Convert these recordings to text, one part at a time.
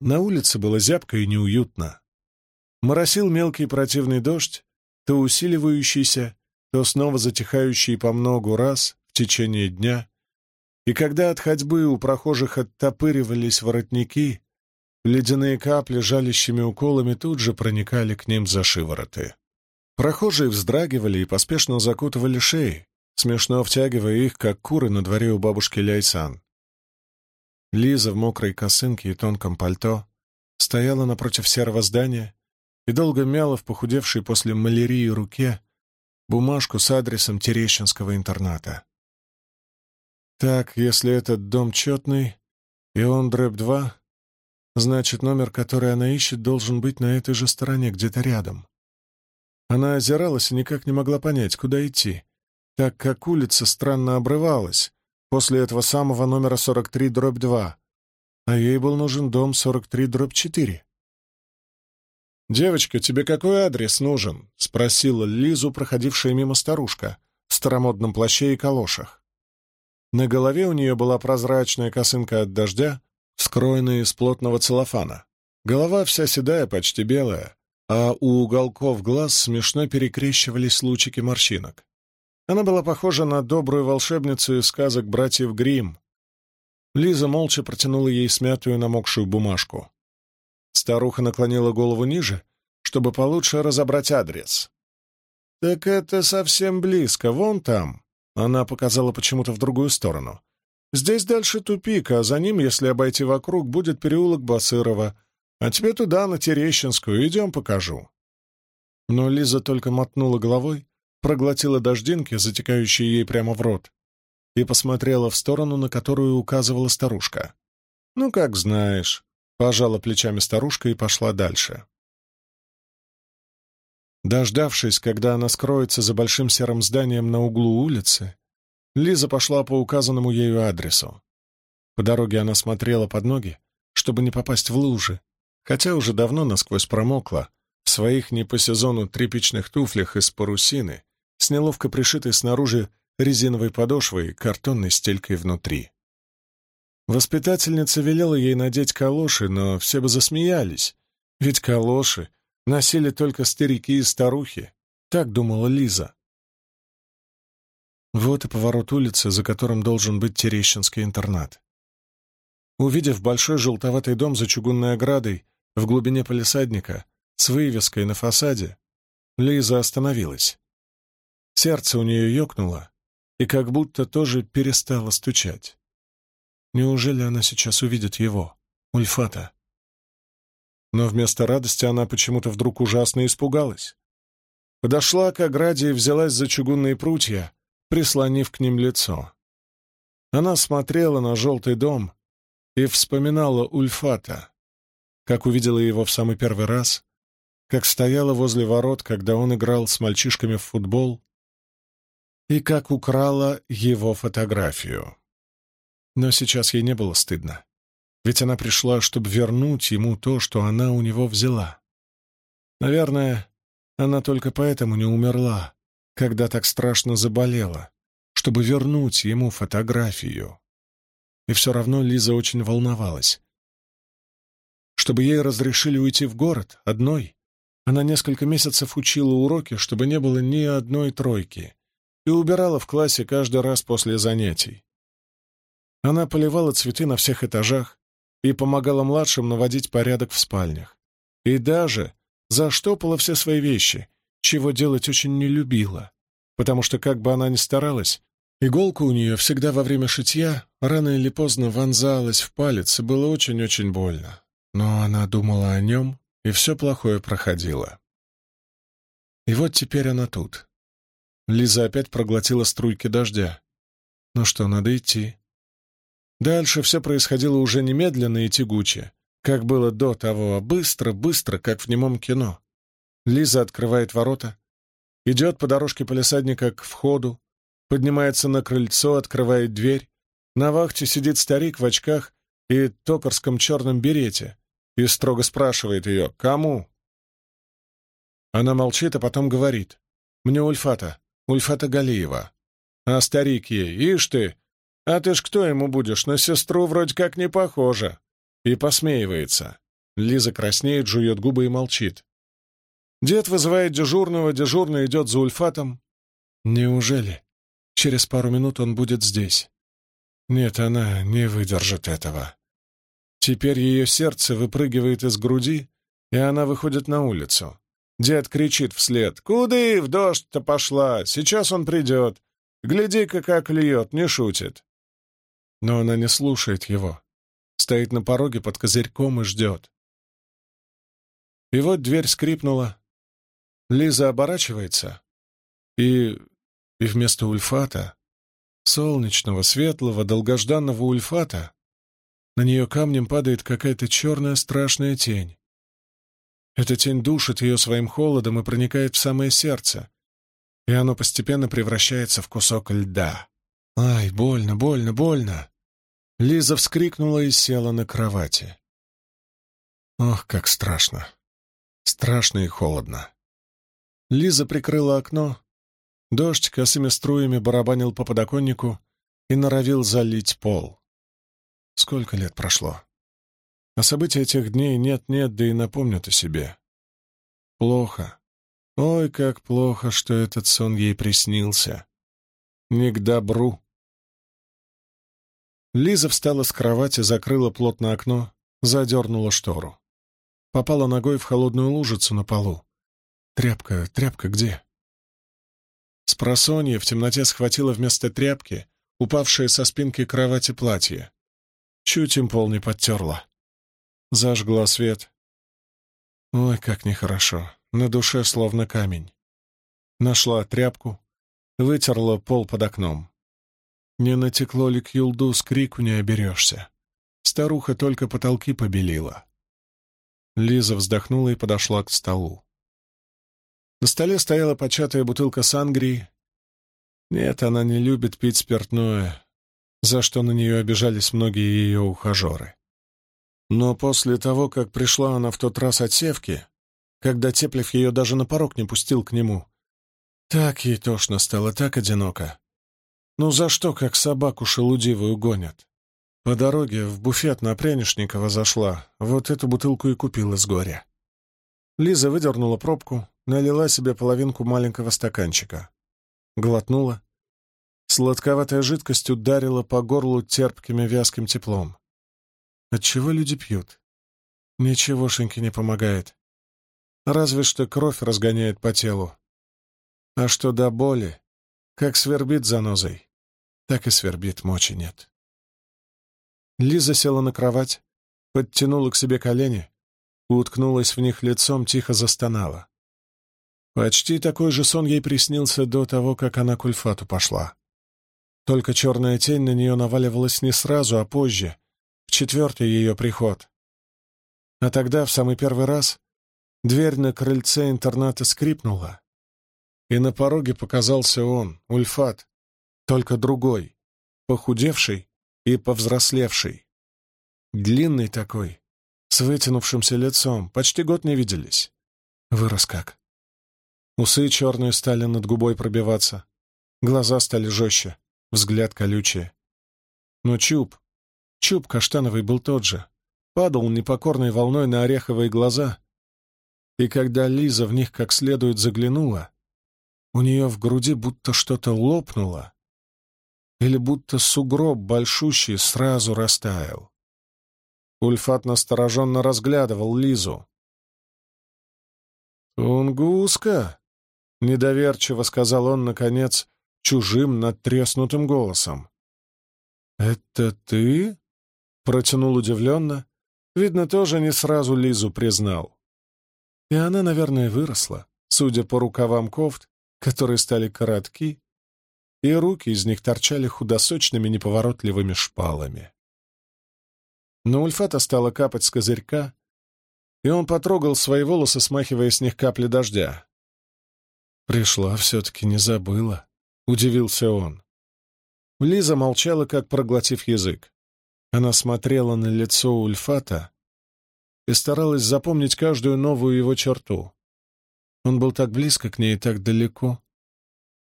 На улице было зябко и неуютно. Моросил мелкий противный дождь, то усиливающийся, то снова затихающий по многу раз в течение дня, и когда от ходьбы у прохожих оттопыривались воротники, ледяные капли жалящими уколами тут же проникали к ним за шивороты. Прохожие вздрагивали и поспешно закутывали шеи, смешно втягивая их, как куры на дворе у бабушки Ляйсан. Лиза в мокрой косынке и тонком пальто стояла напротив серого здания и долго мяла в похудевшей после малярии руке бумажку с адресом Терещинского интерната. Так, если этот дом четный, и он дрэп-2, значит, номер, который она ищет, должен быть на этой же стороне, где-то рядом. Она озиралась и никак не могла понять, куда идти, так как улица странно обрывалась после этого самого номера 43 дробь 2, а ей был нужен дом 43 дробь 4. «Девочка, тебе какой адрес нужен?» — спросила Лизу, проходившая мимо старушка в старомодном плаще и калошах. На голове у нее была прозрачная косынка от дождя, скроенная из плотного целлофана. Голова вся седая, почти белая, а у уголков глаз смешно перекрещивались лучики морщинок. Она была похожа на добрую волшебницу из сказок братьев Гримм. Лиза молча протянула ей смятую намокшую бумажку. Старуха наклонила голову ниже, чтобы получше разобрать адрес. «Так это совсем близко, вон там», — она показала почему-то в другую сторону. «Здесь дальше тупик, а за ним, если обойти вокруг, будет переулок Басырова, а тебе туда, на Терещинскую, идем покажу». Но Лиза только мотнула головой, проглотила дождинки, затекающие ей прямо в рот, и посмотрела в сторону, на которую указывала старушка. «Ну, как знаешь», — пожала плечами старушка и пошла дальше. Дождавшись, когда она скроется за большим серым зданием на углу улицы, Лиза пошла по указанному ею адресу. По дороге она смотрела под ноги, чтобы не попасть в лужи, хотя уже давно насквозь промокла в своих не по сезону тряпичных туфлях из парусины с неловко пришитой снаружи резиновой подошвой и картонной стелькой внутри. Воспитательница велела ей надеть калоши, но все бы засмеялись, ведь калоши носили только старики и старухи, так думала Лиза. Вот и поворот улицы, за которым должен быть Терещинский интернат. Увидев большой желтоватый дом за чугунной оградой в глубине полисадника с вывеской на фасаде, Лиза остановилась. Сердце у нее ёкнуло и как будто тоже перестало стучать. Неужели она сейчас увидит его, Ульфата? Но вместо радости она почему-то вдруг ужасно испугалась. Подошла к ограде и взялась за чугунные прутья, прислонив к ним лицо. Она смотрела на желтый дом и вспоминала Ульфата, как увидела его в самый первый раз, как стояла возле ворот, когда он играл с мальчишками в футбол, и как украла его фотографию. Но сейчас ей не было стыдно, ведь она пришла, чтобы вернуть ему то, что она у него взяла. Наверное, она только поэтому не умерла, когда так страшно заболела, чтобы вернуть ему фотографию. И все равно Лиза очень волновалась. Чтобы ей разрешили уйти в город одной, она несколько месяцев учила уроки, чтобы не было ни одной тройки — и убирала в классе каждый раз после занятий. Она поливала цветы на всех этажах и помогала младшим наводить порядок в спальнях. И даже заштопала все свои вещи, чего делать очень не любила, потому что, как бы она ни старалась, иголка у нее всегда во время шитья рано или поздно вонзалась в палец, и было очень-очень больно. Но она думала о нем, и все плохое проходило. И вот теперь она тут, Лиза опять проглотила струйки дождя. Ну что, надо идти. Дальше все происходило уже немедленно и тягуче, как было до того, а быстро, быстро, как в немом кино. Лиза открывает ворота, идет по дорожке полисадника к входу, поднимается на крыльцо, открывает дверь. На вахте сидит старик в очках и токарском черном берете и строго спрашивает ее «Кому?». Она молчит, а потом говорит «Мне Ульфата». Ульфата Галиева. А старик ей, ишь ты, а ты ж кто ему будешь, на сестру вроде как не похожа. И посмеивается. Лиза краснеет, жует губы и молчит. Дед вызывает дежурного, дежурный идет за ульфатом. Неужели? Через пару минут он будет здесь. Нет, она не выдержит этого. Теперь ее сердце выпрыгивает из груди, и она выходит на улицу. Дед кричит вслед. «Куды? В дождь-то пошла! Сейчас он придет! Гляди-ка, как льет, не шутит!» Но она не слушает его. Стоит на пороге под козырьком и ждет. И вот дверь скрипнула. Лиза оборачивается, и... и вместо ульфата, солнечного, светлого, долгожданного ульфата, на нее камнем падает какая-то черная страшная тень. Эта тень душит ее своим холодом и проникает в самое сердце, и оно постепенно превращается в кусок льда. Ай, больно, больно, больно! Лиза вскрикнула и села на кровати. Ох, как страшно! Страшно и холодно. Лиза прикрыла окно. Дождь косыми струями барабанил по подоконнику и норовил залить пол. Сколько лет прошло? А события тех дней нет-нет, да и напомнят о себе. Плохо. Ой, как плохо, что этот сон ей приснился. Не к добру. Лиза встала с кровати, закрыла плотно окно, задернула штору. Попала ногой в холодную лужицу на полу. Тряпка, тряпка где? Спросонья в темноте схватила вместо тряпки упавшее со спинки кровати платье. Чуть им пол не подтерла. Зажгла свет. Ой, как нехорошо. На душе словно камень. Нашла тряпку, вытерла пол под окном. Не натекло ли к юлду, с крику не оберешься. Старуха только потолки побелила. Лиза вздохнула и подошла к столу. На столе стояла початая бутылка сангрии. Нет, она не любит пить спиртное, за что на нее обижались многие ее ухажеры. Но после того, как пришла она в тот раз от Севки, когда Теплев ее даже на порог не пустил к нему, так ей тошно стало, так одиноко. Ну за что, как собаку шелудивую гонят? По дороге в буфет на Прянишникова зашла, вот эту бутылку и купила с горя. Лиза выдернула пробку, налила себе половинку маленького стаканчика. Глотнула, Сладковатая жидкость ударила по горлу терпким и вязким теплом. Отчего люди пьют? Ничегошеньки не помогает. Разве что кровь разгоняет по телу. А что до боли, как свербит занозой, так и свербит, мочи нет. Лиза села на кровать, подтянула к себе колени, уткнулась в них лицом, тихо застонала. Почти такой же сон ей приснился до того, как она к Ульфату пошла. Только черная тень на нее наваливалась не сразу, а позже, в четвертый ее приход. А тогда, в самый первый раз, дверь на крыльце интерната скрипнула, и на пороге показался он, Ульфат, только другой, похудевший и повзрослевший. Длинный такой, с вытянувшимся лицом, почти год не виделись. Вырос как. Усы черные стали над губой пробиваться, глаза стали жестче взгляд колючий. Но чуб, чуб каштановый был тот же, падал непокорной волной на ореховые глаза, и когда Лиза в них как следует заглянула, у нее в груди будто что-то лопнуло, или будто сугроб большущий сразу растаял. Ульфат настороженно разглядывал Лизу. «Тунгуска!» — недоверчиво сказал он, наконец, чужим надтреснутым голосом. «Это ты?» — протянул удивленно. Видно, тоже не сразу Лизу признал. И она, наверное, выросла, судя по рукавам кофт, которые стали коротки, и руки из них торчали худосочными неповоротливыми шпалами. На Ульфата стало капать с козырька, и он потрогал свои волосы, смахивая с них капли дождя. Пришла, все-таки не забыла. Удивился он. Лиза молчала, как проглотив язык. Она смотрела на лицо Ульфата и старалась запомнить каждую новую его черту. Он был так близко к ней и так далеко.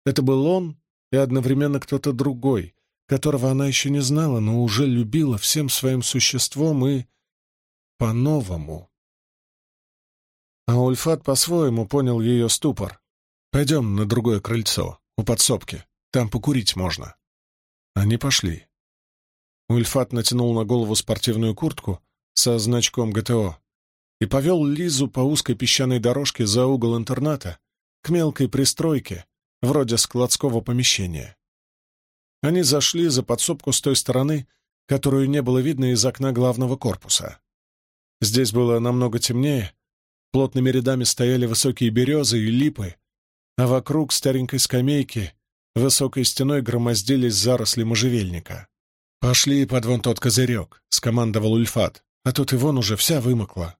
Это был он и одновременно кто-то другой, которого она еще не знала, но уже любила всем своим существом и по-новому. А Ульфат по-своему понял ее ступор. «Пойдем на другое крыльцо, у подсобки. Там покурить можно». Они пошли. Ульфат натянул на голову спортивную куртку со значком ГТО и повел Лизу по узкой песчаной дорожке за угол интерната к мелкой пристройке, вроде складского помещения. Они зашли за подсобку с той стороны, которую не было видно из окна главного корпуса. Здесь было намного темнее, плотными рядами стояли высокие березы и липы, а вокруг старенькой скамейки высокой стеной громоздились заросли можжевельника. «Пошли под вон тот козырек», — скомандовал Ульфат, «а тут и вон уже вся вымокла».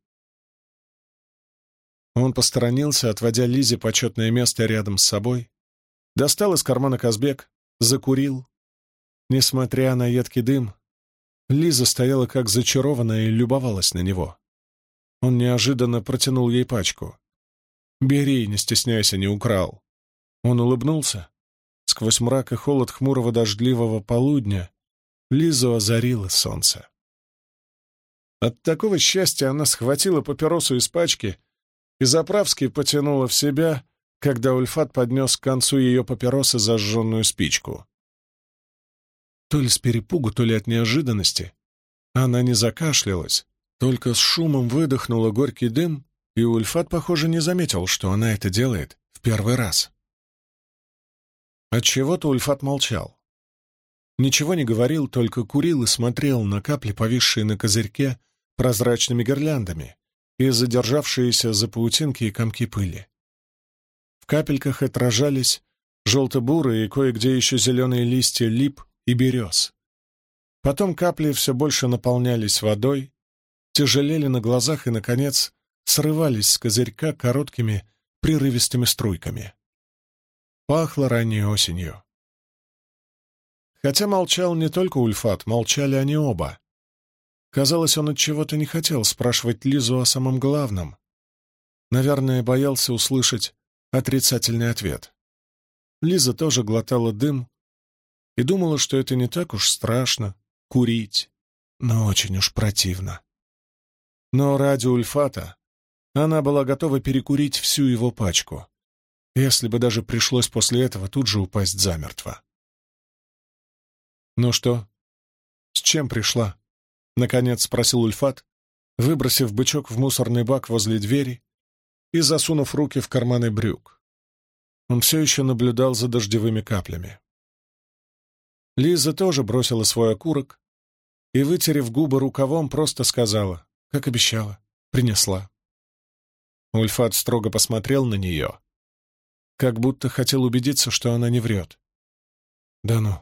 Он посторонился, отводя Лизе почетное место рядом с собой, достал из кармана Казбек, закурил. Несмотря на едкий дым, Лиза стояла как зачарованная и любовалась на него. Он неожиданно протянул ей пачку. «Бери, не стесняйся, не украл». Он улыбнулся. Сквозь мрак и холод хмурого дождливого полудня Лизу озарило солнце. От такого счастья она схватила папиросу из пачки и заправски потянула в себя, когда Ульфат поднес к концу ее папиросы зажженную спичку. То ли с перепугу, то ли от неожиданности. Она не закашлялась, только с шумом выдохнула горький дым, и Ульфат, похоже, не заметил, что она это делает в первый раз. Отчего-то Ульфат молчал. Ничего не говорил, только курил и смотрел на капли, повисшие на козырьке прозрачными гирляндами и задержавшиеся за паутинки и комки пыли. В капельках отражались желто-бурые и кое-где еще зеленые листья лип и берез. Потом капли все больше наполнялись водой, тяжелели на глазах и, наконец, срывались с козырька короткими прерывистыми струйками. Пахло ранней осенью. Хотя молчал не только Ульфат, молчали они оба. Казалось, он от чего-то не хотел спрашивать Лизу о самом главном. Наверное, боялся услышать отрицательный ответ. Лиза тоже глотала дым, и думала, что это не так уж страшно — курить, но очень уж противно. Но ради Ульфата она была готова перекурить всю его пачку, если бы даже пришлось после этого тут же упасть замертво. «Ну что, с чем пришла?» — наконец спросил Ульфат, выбросив бычок в мусорный бак возле двери и засунув руки в карманы брюк. Он все еще наблюдал за дождевыми каплями. Лиза тоже бросила свой окурок и, вытерев губы рукавом, просто сказала, как обещала, принесла. Ульфат строго посмотрел на нее, как будто хотел убедиться, что она не врет. «Да ну».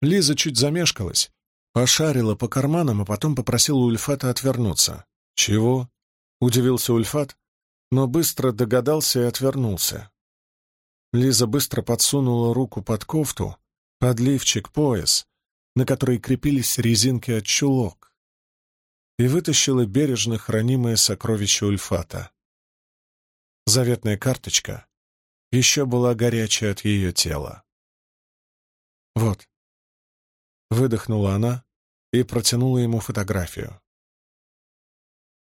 Лиза чуть замешкалась, пошарила по карманам, а потом попросила Ульфата отвернуться. «Чего?» — удивился Ульфат, но быстро догадался и отвернулся. Лиза быстро подсунула руку под кофту, подливчик, пояс, на который крепились резинки от чулок, и вытащила бережно хранимое сокровище Ульфата. Заветная карточка еще была горячая от ее тела. «Вот», — выдохнула она и протянула ему фотографию.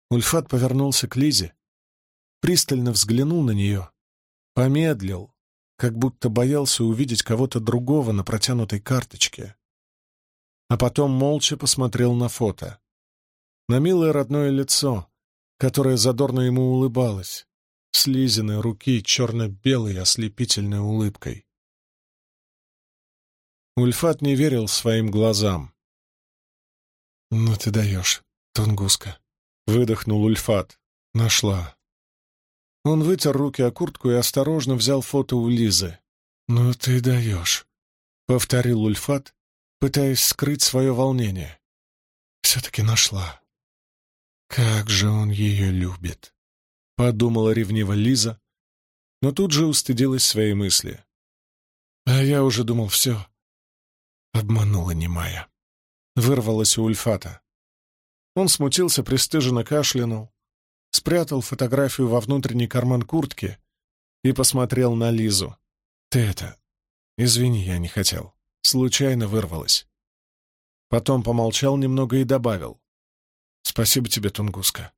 Ульфат повернулся к Лизе, пристально взглянул на нее, помедлил, как будто боялся увидеть кого-то другого на протянутой карточке. А потом молча посмотрел на фото. На милое родное лицо, которое задорно ему улыбалось, с Лизиной руки черно-белой ослепительной улыбкой. Ульфат не верил своим глазам. «Ну ты даешь, Тунгуска», — выдохнул Ульфат. «Нашла. Он вытер руки о куртку и осторожно взял фото у Лизы. «Ну ты даешь», — повторил Ульфат, пытаясь скрыть свое волнение. «Все-таки нашла. Как же он ее любит», — подумала ревниво Лиза, но тут же устыдилась своей мысли. «А я уже думал, все. Обманула немая». Вырвалась у Ульфата. Он смутился, пристыженно кашлянул, спрятал фотографию во внутренний карман куртки и посмотрел на Лизу. «Ты это... Извини, я не хотел. Случайно вырвалась». Потом помолчал немного и добавил. «Спасибо тебе, Тунгуска.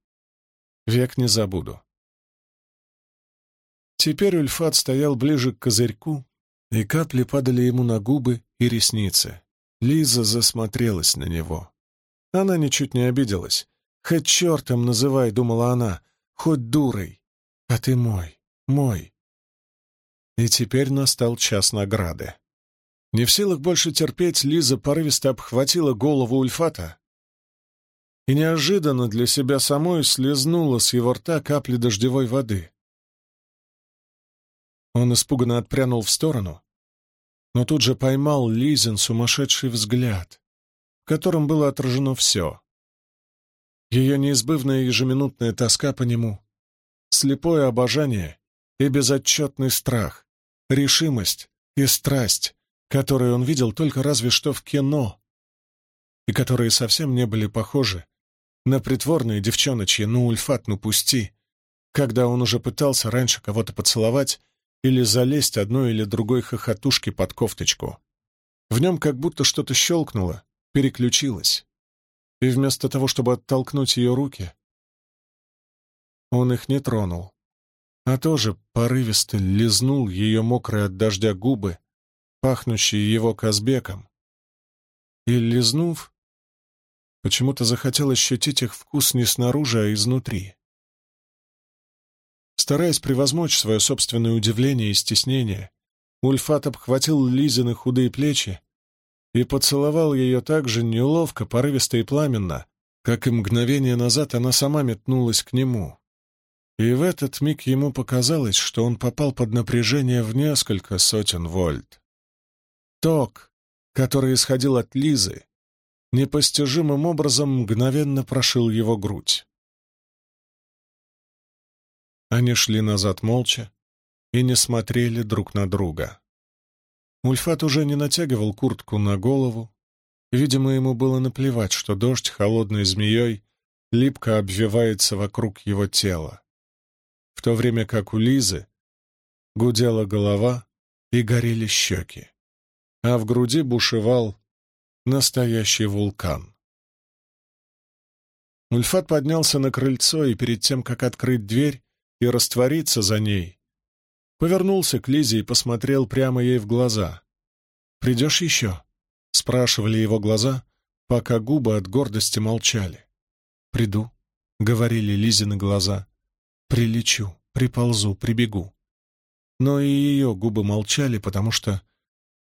Век не забуду. Теперь Ульфат стоял ближе к козырьку, и капли падали ему на губы и ресницы. Лиза засмотрелась на него. Она ничуть не обиделась. «Хоть чертом называй», — думала она, — «хоть дурой. А ты мой, мой». И теперь настал час награды. Не в силах больше терпеть, Лиза порывисто обхватила голову Ульфата и неожиданно для себя самой слезнула с его рта капли дождевой воды. Он испуганно отпрянул в сторону, но тут же поймал Лизин сумасшедший взгляд, в котором было отражено все. Ее неизбывная ежеминутная тоска по нему, слепое обожание и безотчетный страх, решимость и страсть, которые он видел только разве что в кино, и которые совсем не были похожи на притворные девчоночьи «ну, Ульфат, ну пусти», когда он уже пытался раньше кого-то поцеловать или залезть одной или другой хохотушке под кофточку. В нем как будто что-то щелкнуло, переключилось. И вместо того, чтобы оттолкнуть ее руки, он их не тронул, а тоже порывисто лизнул ее мокрые от дождя губы, пахнущие его казбеком. И, лизнув, почему-то захотел ощутить их вкус не снаружи, а изнутри. Стараясь превозмочь свое собственное удивление и стеснение, Ульфат обхватил Лизины худые плечи и поцеловал ее так же неловко, порывисто и пламенно, как и мгновение назад она сама метнулась к нему. И в этот миг ему показалось, что он попал под напряжение в несколько сотен вольт. Ток, который исходил от Лизы, непостижимым образом мгновенно прошил его грудь. Они шли назад молча и не смотрели друг на друга. Ульфат уже не натягивал куртку на голову. Видимо, ему было наплевать, что дождь холодной змеей липко обвивается вокруг его тела. В то время как у Лизы гудела голова и горели щеки, а в груди бушевал настоящий вулкан. Ульфат поднялся на крыльцо и перед тем, как открыть дверь, и раствориться за ней. Повернулся к Лизе и посмотрел прямо ей в глаза. «Придешь еще?» — спрашивали его глаза, пока губы от гордости молчали. «Приду», — говорили Лизины глаза. «Прилечу, приползу, прибегу». Но и ее губы молчали, потому что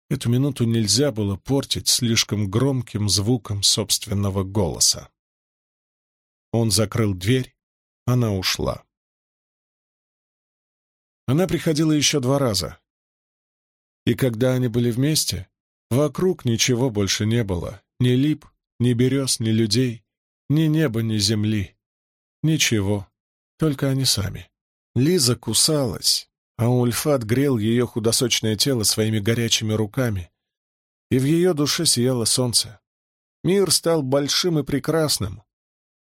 эту минуту нельзя было портить слишком громким звуком собственного голоса. Он закрыл дверь, она ушла. Она приходила еще два раза. И когда они были вместе, вокруг ничего больше не было. Ни лип, ни берез, ни людей, ни неба, ни земли. Ничего, только они сами. Лиза кусалась, а Ульфат грел ее худосочное тело своими горячими руками, и в ее душе сияло солнце. Мир стал большим и прекрасным,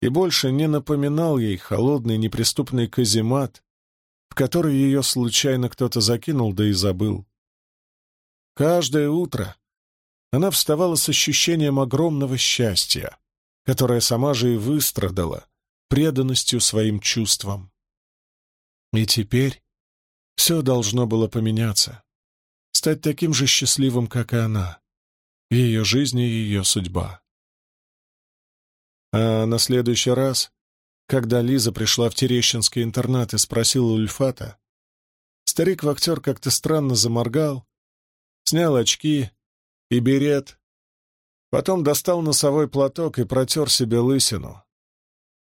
и больше не напоминал ей холодный неприступный каземат, в который ее случайно кто-то закинул, да и забыл. Каждое утро она вставала с ощущением огромного счастья, которое сама же и выстрадала преданностью своим чувствам. И теперь все должно было поменяться, стать таким же счастливым, как и она, ее жизнь и ее судьба. А на следующий раз когда Лиза пришла в Терещинский интернат и спросила Ульфата, старик-вахтер как-то странно заморгал, снял очки и берет, потом достал носовой платок и протер себе лысину.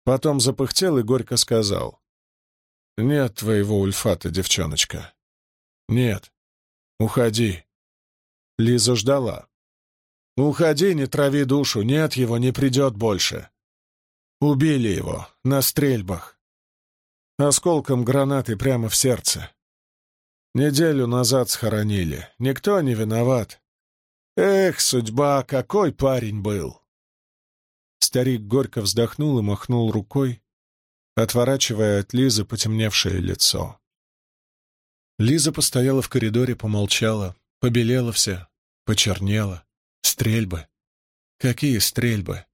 Потом запыхтел и горько сказал. «Нет твоего Ульфата, девчоночка. Нет. Уходи». Лиза ждала. «Уходи, не трави душу, нет его, не придет больше». Убили его на стрельбах. Осколком гранаты прямо в сердце. Неделю назад схоронили. Никто не виноват. Эх, судьба, какой парень был! Старик горько вздохнул и махнул рукой, отворачивая от Лизы потемневшее лицо. Лиза постояла в коридоре, помолчала, побелела вся, почернела. Стрельбы. Какие стрельбы?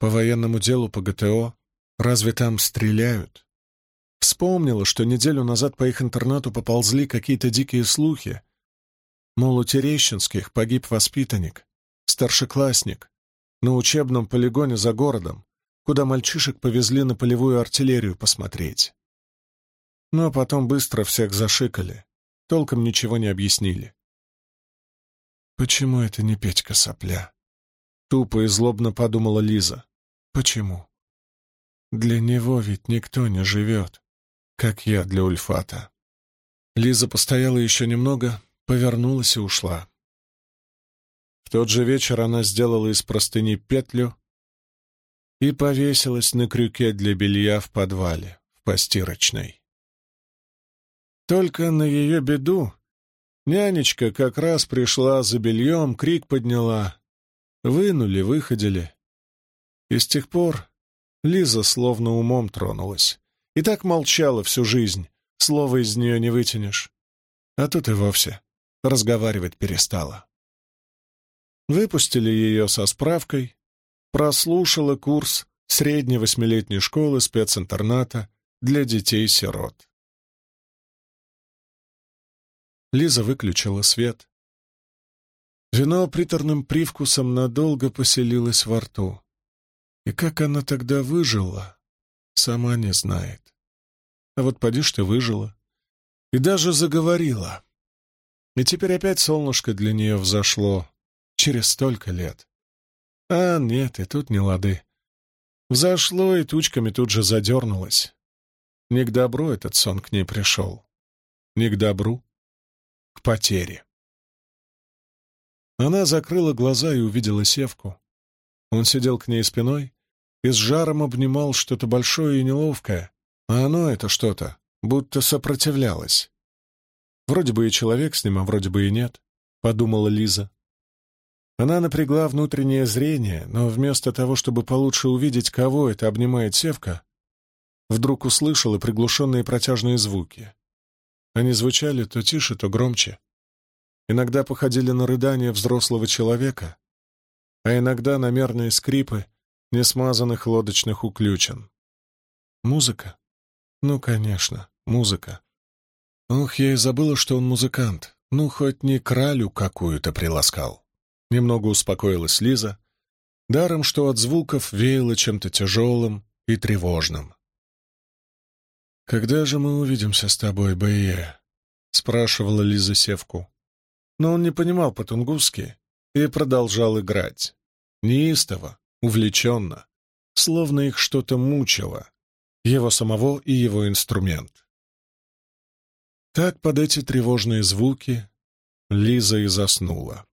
По военному делу, по ГТО, Разве там стреляют? Вспомнила, что неделю назад по их интернату поползли какие-то дикие слухи. Мол, у Терещинских погиб воспитанник, старшеклассник, на учебном полигоне за городом, куда мальчишек повезли на полевую артиллерию посмотреть. Но потом быстро всех зашикали, толком ничего не объяснили. «Почему это не Петька сопля?» Тупо и злобно подумала Лиза. «Почему?» Для него ведь никто не живет, как я для Ульфата. Лиза постояла еще немного, повернулась и ушла. В тот же вечер она сделала из простыни петлю и повесилась на крюке для белья в подвале, в постирочной. Только на ее беду нянечка как раз пришла за бельем, крик подняла. Вынули, выходили. И с тех пор Лиза словно умом тронулась. И так молчала всю жизнь, слова из нее не вытянешь. А тут и вовсе разговаривать перестала. Выпустили ее со справкой, прослушала курс средней восьмилетней школы специнтерната для детей-сирот. Лиза выключила свет. Вино приторным привкусом надолго поселилось во рту. И как она тогда выжила, сама не знает. А вот поди ты выжила. И даже заговорила. И теперь опять солнышко для нее взошло. Через столько лет. А нет, и тут не лады. Взошло и тучками тут же задернулось. Не к добру этот сон к ней пришел. Не к добру, к потере. Она закрыла глаза и увидела Севку. Он сидел к ней спиной и с жаром обнимал что-то большое и неловкое, а оно это что-то, будто сопротивлялось. Вроде бы и человек с ним, а вроде бы и нет, — подумала Лиза. Она напрягла внутреннее зрение, но вместо того, чтобы получше увидеть, кого это обнимает Севка, вдруг услышала приглушенные протяжные звуки. Они звучали то тише, то громче. Иногда походили на рыдания взрослого человека, а иногда на мерные скрипы несмазанных лодочных уключен. Музыка? Ну, конечно, музыка. Ох, я и забыла, что он музыкант. Ну, хоть не кралю какую-то приласкал. Немного успокоилась Лиза, даром, что от звуков веяло чем-то тяжелым и тревожным. «Когда же мы увидимся с тобой, Бэйе?» — спрашивала Лиза Севку. Но он не понимал по-тунгусски и продолжал играть. Неистово, увлеченно, словно их что-то мучило, его самого и его инструмент. Так под эти тревожные звуки Лиза и заснула.